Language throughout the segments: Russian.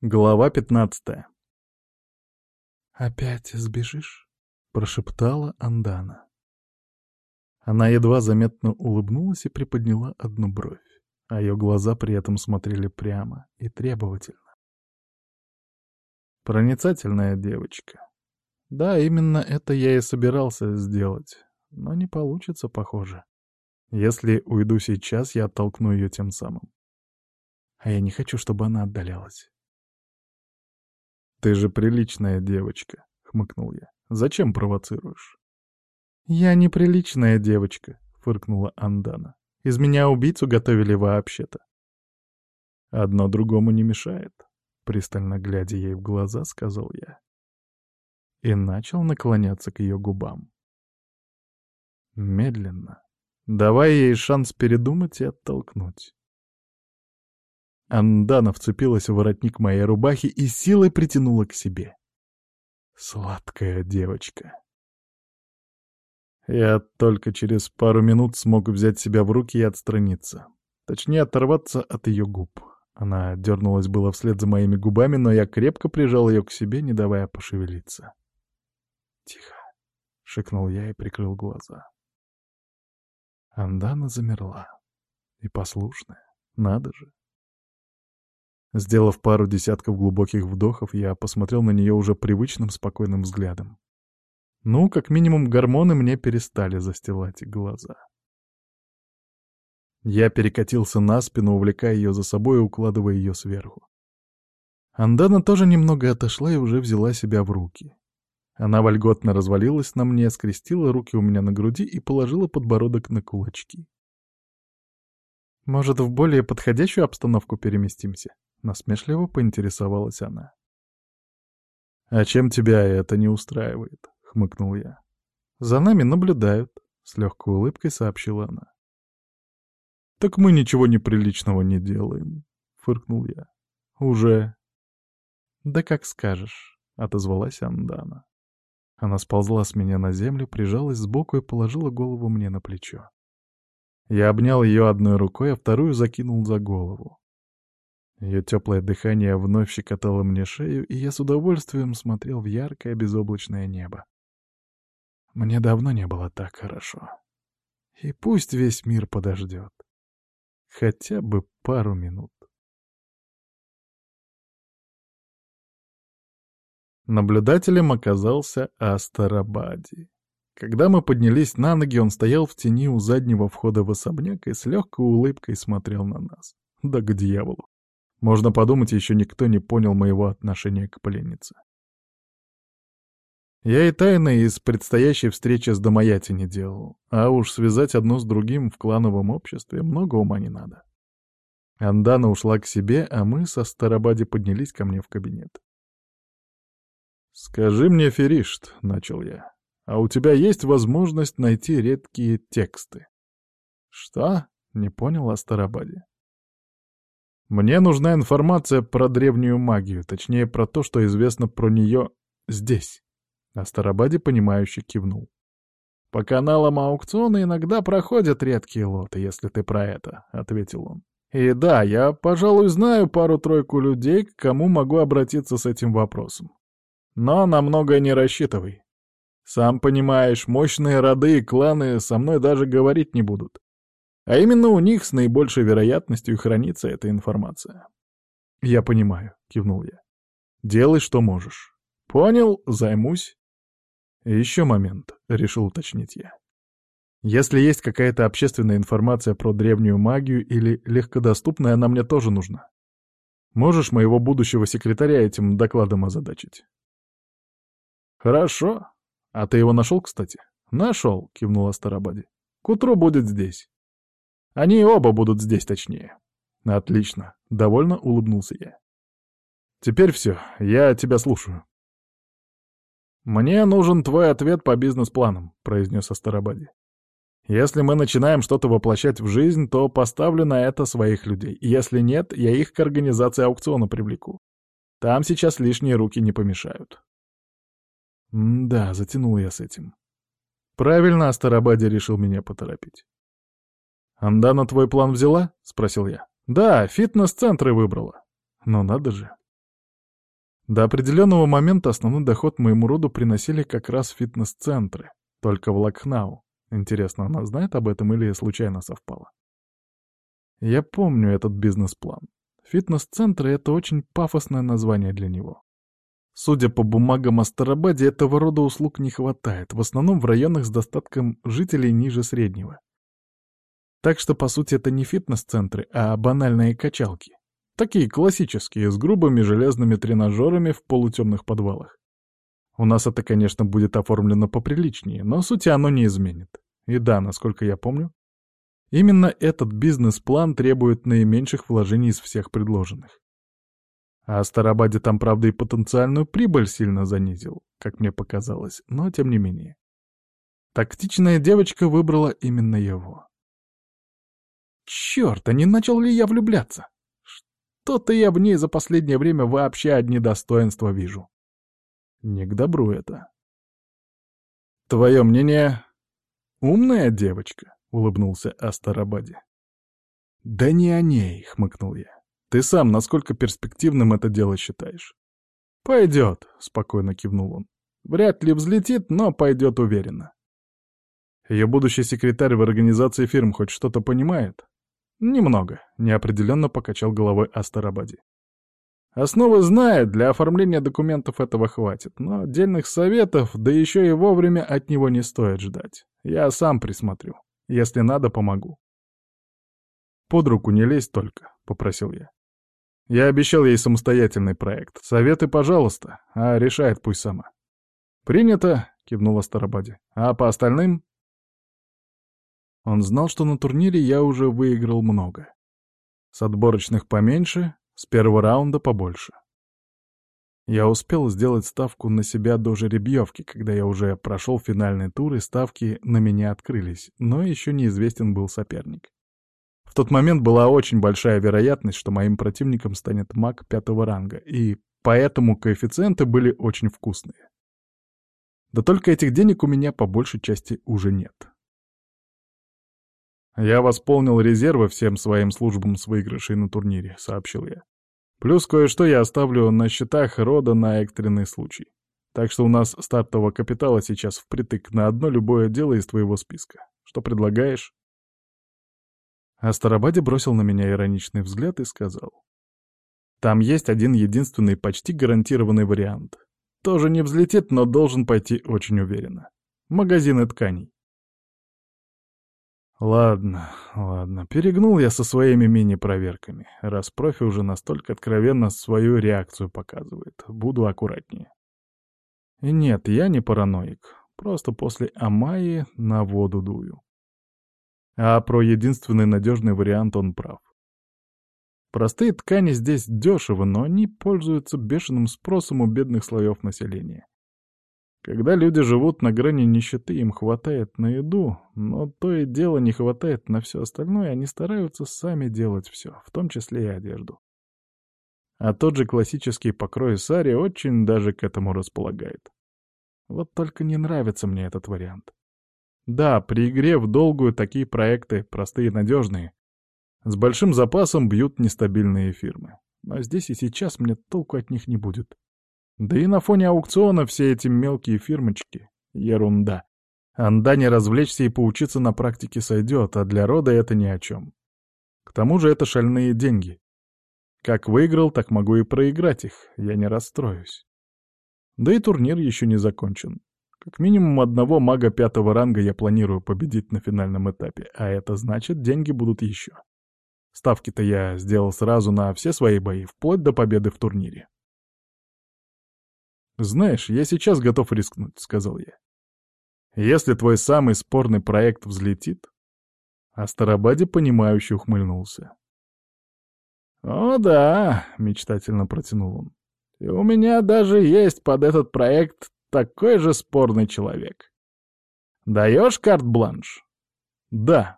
Глава пятнадцатая. «Опять сбежишь?» — прошептала Андана. Она едва заметно улыбнулась и приподняла одну бровь, а ее глаза при этом смотрели прямо и требовательно. Проницательная девочка. Да, именно это я и собирался сделать, но не получится, похоже. Если уйду сейчас, я оттолкну ее тем самым. А я не хочу, чтобы она отдалялась. «Ты же приличная девочка», — хмыкнул я. «Зачем провоцируешь?» «Я неприличная девочка», — фыркнула Андана. «Из меня убийцу готовили вообще-то». «Одно другому не мешает», — пристально глядя ей в глаза, сказал я. И начал наклоняться к ее губам. Медленно, давая ей шанс передумать и оттолкнуть. Андана вцепилась в воротник моей рубахи и силой притянула к себе. Сладкая девочка. Я только через пару минут смог взять себя в руки и отстраниться. Точнее, оторваться от ее губ. Она дернулась было вслед за моими губами, но я крепко прижал ее к себе, не давая пошевелиться. «Тихо», — шикнул я и прикрыл глаза. Андана замерла. И послушная, надо же. Сделав пару десятков глубоких вдохов, я посмотрел на нее уже привычным спокойным взглядом. Ну, как минимум, гормоны мне перестали застилать глаза. Я перекатился на спину, увлекая ее за собой и укладывая ее сверху. Андана тоже немного отошла и уже взяла себя в руки. Она вольготно развалилась на мне, скрестила руки у меня на груди и положила подбородок на кулачки. «Может, в более подходящую обстановку переместимся?» — насмешливо поинтересовалась она. «А чем тебя это не устраивает?» — хмыкнул я. «За нами наблюдают», — с легкой улыбкой сообщила она. «Так мы ничего неприличного не делаем», — фыркнул я. «Уже». «Да как скажешь», — отозвалась Андана. Она сползла с меня на землю, прижалась сбоку и положила голову мне на плечо. Я обнял ее одной рукой, а вторую закинул за голову. Ее теплое дыхание вновь щекотало мне шею, и я с удовольствием смотрел в яркое безоблачное небо. Мне давно не было так хорошо. И пусть весь мир подождет. Хотя бы пару минут. Наблюдателем оказался Астарабади. Когда мы поднялись на ноги, он стоял в тени у заднего входа в особняк и с легкой улыбкой смотрел на нас. Да к дьяволу. Можно подумать, еще никто не понял моего отношения к пленнице. Я и тайны из предстоящей встречи с Домаяти не делал, а уж связать одно с другим в клановом обществе много ума не надо. Андана ушла к себе, а мы со Старобади поднялись ко мне в кабинет. «Скажи мне, Феришт», — начал я, — «а у тебя есть возможность найти редкие тексты?» «Что?» — не понял Астарабаде. Мне нужна информация про древнюю магию, точнее, про то, что известно про нее здесь. А Старобаде, понимающе кивнул. «По каналам аукциона иногда проходят редкие лоты, если ты про это», — ответил он. «И да, я, пожалуй, знаю пару-тройку людей, к кому могу обратиться с этим вопросом. Но на многое не рассчитывай. Сам понимаешь, мощные роды и кланы со мной даже говорить не будут. А именно у них с наибольшей вероятностью хранится эта информация. «Я понимаю», — кивнул я. «Делай, что можешь». «Понял, займусь». «Еще момент», — решил уточнить я. «Если есть какая-то общественная информация про древнюю магию или легкодоступная, она мне тоже нужна. Можешь моего будущего секретаря этим докладом озадачить?» «Хорошо. А ты его нашел, кстати?» «Нашел», — кивнула Старобади. «К утру будет здесь». Они оба будут здесь точнее. Отлично. Довольно улыбнулся я. Теперь все. Я тебя слушаю. «Мне нужен твой ответ по бизнес-планам», — произнес Астарабади. «Если мы начинаем что-то воплощать в жизнь, то поставлю на это своих людей. Если нет, я их к организации аукциона привлеку. Там сейчас лишние руки не помешают». М да, затянул я с этим. Правильно Астарабади решил меня поторопить. «Андана твой план взяла?» — спросил я. «Да, фитнес-центры выбрала». «Ну надо же». До определенного момента основной доход моему роду приносили как раз фитнес-центры, только в Лакхнау. Интересно, она знает об этом или случайно совпало? Я помню этот бизнес-план. Фитнес-центры — это очень пафосное название для него. Судя по бумагам о Старобаде, этого рода услуг не хватает, в основном в районах с достатком жителей ниже среднего. Так что, по сути, это не фитнес-центры, а банальные качалки. Такие классические, с грубыми железными тренажерами в полутемных подвалах. У нас это, конечно, будет оформлено поприличнее, но сути оно не изменит. И да, насколько я помню, именно этот бизнес-план требует наименьших вложений из всех предложенных. А Старобаде там, правда, и потенциальную прибыль сильно занизил, как мне показалось, но тем не менее. Тактичная девочка выбрала именно его. Черт, а не начал ли я влюбляться? Что-то я в ней за последнее время вообще одни достоинства вижу. Не к добру это. Твое мнение? Умная девочка, улыбнулся Астарабаде. Да не о ней, хмыкнул я. Ты сам насколько перспективным это дело считаешь? Пойдет, спокойно кивнул он. Вряд ли взлетит, но пойдет уверенно. Ее будущий секретарь в организации фирм хоть что-то понимает? «Немного», — неопределенно покачал головой Астарабади. «Основы знает, для оформления документов этого хватит, но отдельных советов, да еще и вовремя от него не стоит ждать. Я сам присмотрю. Если надо, помогу». «Под руку не лезь только», — попросил я. Я обещал ей самостоятельный проект. Советы, пожалуйста, а решает пусть сама. «Принято», — кивнула Старобади. «А по остальным?» Он знал, что на турнире я уже выиграл много. С отборочных поменьше, с первого раунда побольше. Я успел сделать ставку на себя до жеребьевки, когда я уже прошел финальный тур, и ставки на меня открылись, но еще неизвестен был соперник. В тот момент была очень большая вероятность, что моим противником станет маг пятого ранга, и поэтому коэффициенты были очень вкусные. Да только этих денег у меня по большей части уже нет. «Я восполнил резервы всем своим службам с выигрышей на турнире», — сообщил я. «Плюс кое-что я оставлю на счетах рода на экстренный случай. Так что у нас стартового капитала сейчас впритык на одно любое дело из твоего списка. Что предлагаешь?» Астарабаде бросил на меня ироничный взгляд и сказал. «Там есть один единственный почти гарантированный вариант. Тоже не взлетит, но должен пойти очень уверенно. Магазины тканей. Ладно, ладно, перегнул я со своими мини-проверками, раз профи уже настолько откровенно свою реакцию показывает. Буду аккуратнее. И нет, я не параноик, просто после Амайи на воду дую. А про единственный надежный вариант он прав. Простые ткани здесь дешевы, но они пользуются бешеным спросом у бедных слоев населения. Когда люди живут на грани нищеты, им хватает на еду, но то и дело не хватает на все остальное, они стараются сами делать все, в том числе и одежду. А тот же классический покрой сари очень даже к этому располагает. Вот только не нравится мне этот вариант. Да, при игре в долгую такие проекты, простые и надежные, с большим запасом бьют нестабильные фирмы. Но здесь и сейчас мне толку от них не будет. Да и на фоне аукциона все эти мелкие фирмочки — ерунда. Андане развлечься и поучиться на практике сойдет, а для рода это ни о чем. К тому же это шальные деньги. Как выиграл, так могу и проиграть их, я не расстроюсь. Да и турнир еще не закончен. Как минимум одного мага пятого ранга я планирую победить на финальном этапе, а это значит, деньги будут еще. Ставки-то я сделал сразу на все свои бои, вплоть до победы в турнире. «Знаешь, я сейчас готов рискнуть», — сказал я. «Если твой самый спорный проект взлетит...» А Старобаде, понимающе ухмыльнулся. «О да», — мечтательно протянул он. «И у меня даже есть под этот проект такой же спорный человек. Даешь карт-бланш?» «Да»,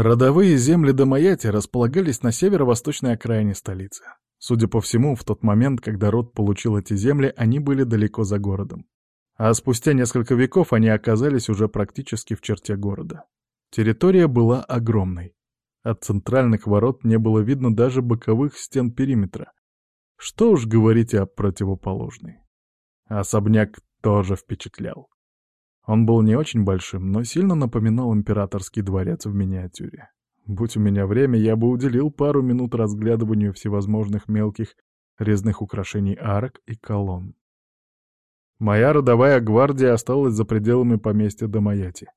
Родовые земли Домаяти располагались на северо-восточной окраине столицы. Судя по всему, в тот момент, когда род получил эти земли, они были далеко за городом. А спустя несколько веков они оказались уже практически в черте города. Территория была огромной. От центральных ворот не было видно даже боковых стен периметра. Что уж говорить о противоположной. Особняк тоже впечатлял. Он был не очень большим, но сильно напоминал императорский дворец в миниатюре. Будь у меня время, я бы уделил пару минут разглядыванию всевозможных мелких резных украшений арок и колонн. Моя родовая гвардия осталась за пределами поместья Домаяти.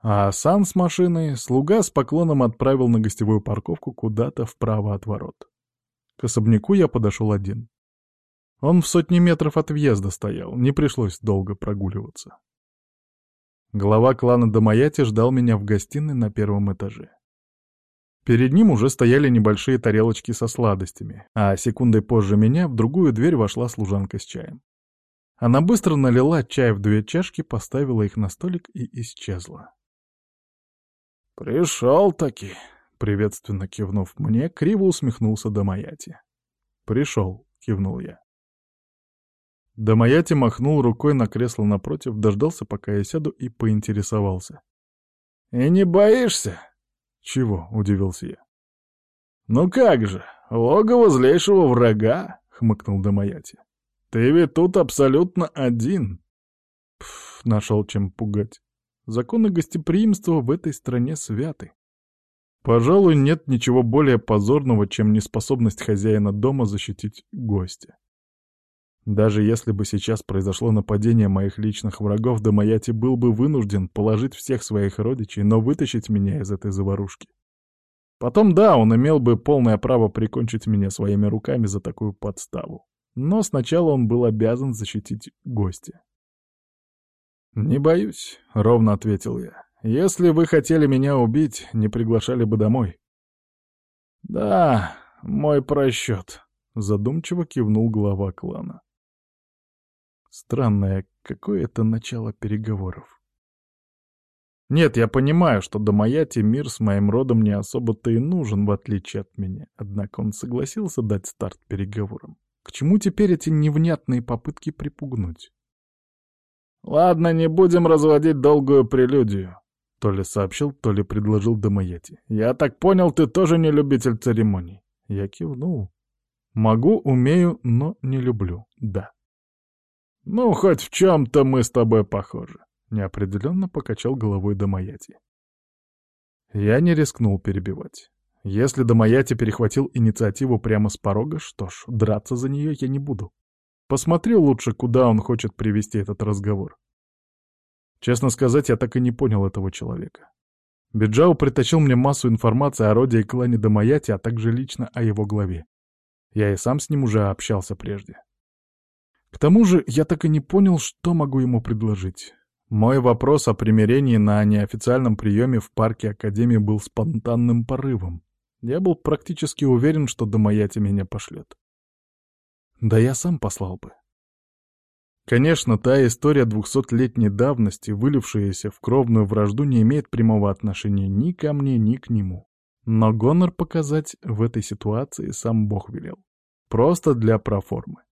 А Сан с машиной слуга с поклоном отправил на гостевую парковку куда-то вправо от ворот. К особняку я подошел один. Он в сотни метров от въезда стоял, не пришлось долго прогуливаться. Глава клана Домаяти ждал меня в гостиной на первом этаже. Перед ним уже стояли небольшие тарелочки со сладостями, а секундой позже меня в другую дверь вошла служанка с чаем. Она быстро налила чай в две чашки, поставила их на столик и исчезла. «Пришел-таки», — приветственно кивнув мне, криво усмехнулся Домаяти. «Пришел», — кивнул я. Домаяти махнул рукой на кресло напротив, дождался, пока я сяду, и поинтересовался. «И не боишься?» «Чего?» — удивился я. «Ну как же, логово злейшего врага», — хмыкнул Домаяти. Ты ведь тут абсолютно один. Пф, нашел чем пугать. Законы гостеприимства в этой стране святы. Пожалуй, нет ничего более позорного, чем неспособность хозяина дома защитить гостя. Даже если бы сейчас произошло нападение моих личных врагов, Домаяти был бы вынужден положить всех своих родичей, но вытащить меня из этой заварушки. Потом да, он имел бы полное право прикончить меня своими руками за такую подставу. Но сначала он был обязан защитить гостя. «Не боюсь», — ровно ответил я. «Если вы хотели меня убить, не приглашали бы домой». «Да, мой просчет», — задумчиво кивнул глава клана. Странное, какое это начало переговоров. Нет, я понимаю, что до Маяти мир с моим родом не особо-то и нужен, в отличие от меня, однако он согласился дать старт переговорам. К чему теперь эти невнятные попытки припугнуть? «Ладно, не будем разводить долгую прелюдию», — то ли сообщил, то ли предложил Домаяти. «Я так понял, ты тоже не любитель церемоний». Я кивнул. «Могу, умею, но не люблю, да». «Ну, хоть в чем-то мы с тобой похожи», — неопределенно покачал головой Домаяти. Я не рискнул перебивать. Если Домаяти перехватил инициативу прямо с порога, что ж, драться за нее я не буду. Посмотрю лучше, куда он хочет привести этот разговор. Честно сказать, я так и не понял этого человека. Биджао притащил мне массу информации о роде и клане Домаяти, а также лично о его главе. Я и сам с ним уже общался прежде. К тому же я так и не понял, что могу ему предложить. Мой вопрос о примирении на неофициальном приеме в парке Академии был спонтанным порывом. Я был практически уверен, что Домаяти меня пошлет. Да я сам послал бы. Конечно, та история двухсотлетней давности, вылившаяся в кровную вражду, не имеет прямого отношения ни ко мне, ни к нему. Но гонор показать в этой ситуации сам Бог велел. Просто для проформы.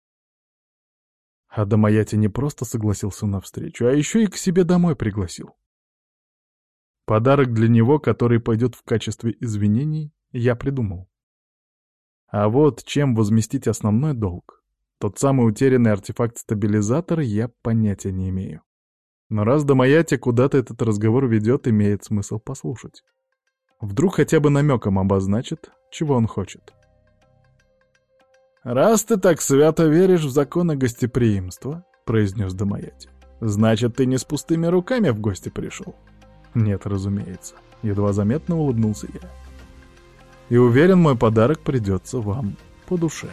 А Домаяти не просто согласился на встречу, а еще и к себе домой пригласил. Подарок для него, который пойдет в качестве извинений, я придумал. А вот чем возместить основной долг? Тот самый утерянный артефакт-стабилизатор я понятия не имею. Но раз до Маяти куда-то этот разговор ведет, имеет смысл послушать. Вдруг хотя бы намеком обозначит, чего он хочет. «Раз ты так свято веришь в законы гостеприимства», — произнес Домаяти, — «значит, ты не с пустыми руками в гости пришел?» «Нет, разумеется», — едва заметно улыбнулся я и уверен, мой подарок придется вам по душе.